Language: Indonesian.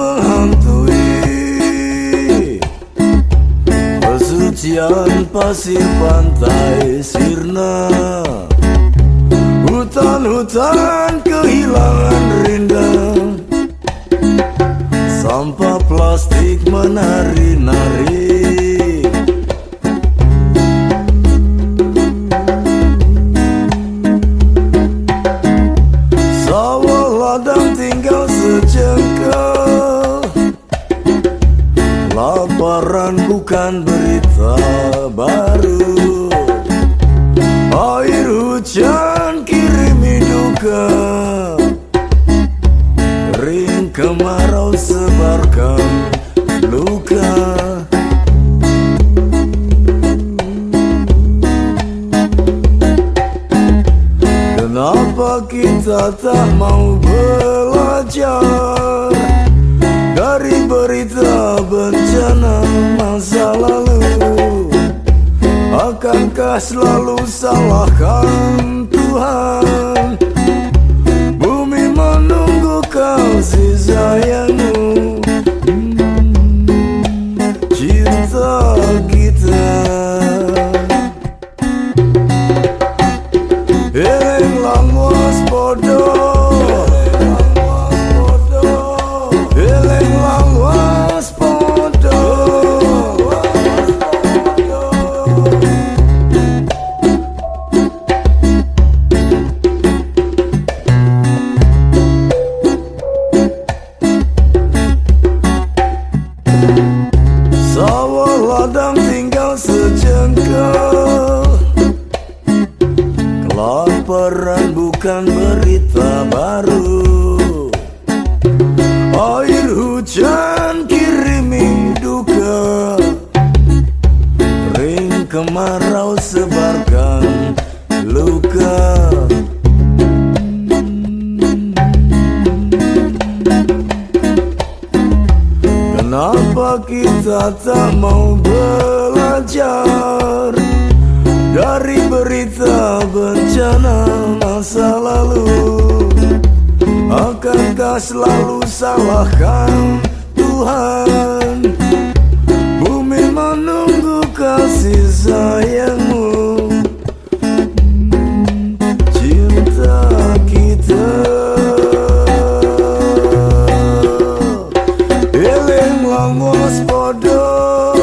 menghantui. Kesucian pasir pantai sirna. Hutan-hutan kehilangan rindang Sampah plastik menari-nari. Sawah ladang bukan berita baru. Air hujan kirimi duka Kering kemarau sebarkan luka. Kenapa kita tak mau belajar Dari berita bencana Selalu salahkan Tuhan. Bumi menunggu kasih sayangmu Sawah ladang tinggal sejengkal. Kelaparan bukan berita baru. Air hujan kirimi duka. Ring kemarau sebarkan Kita tak mau belajar. Dari berita bencana masa lalu Akankah selalu salahkan Tuhan Mospodo.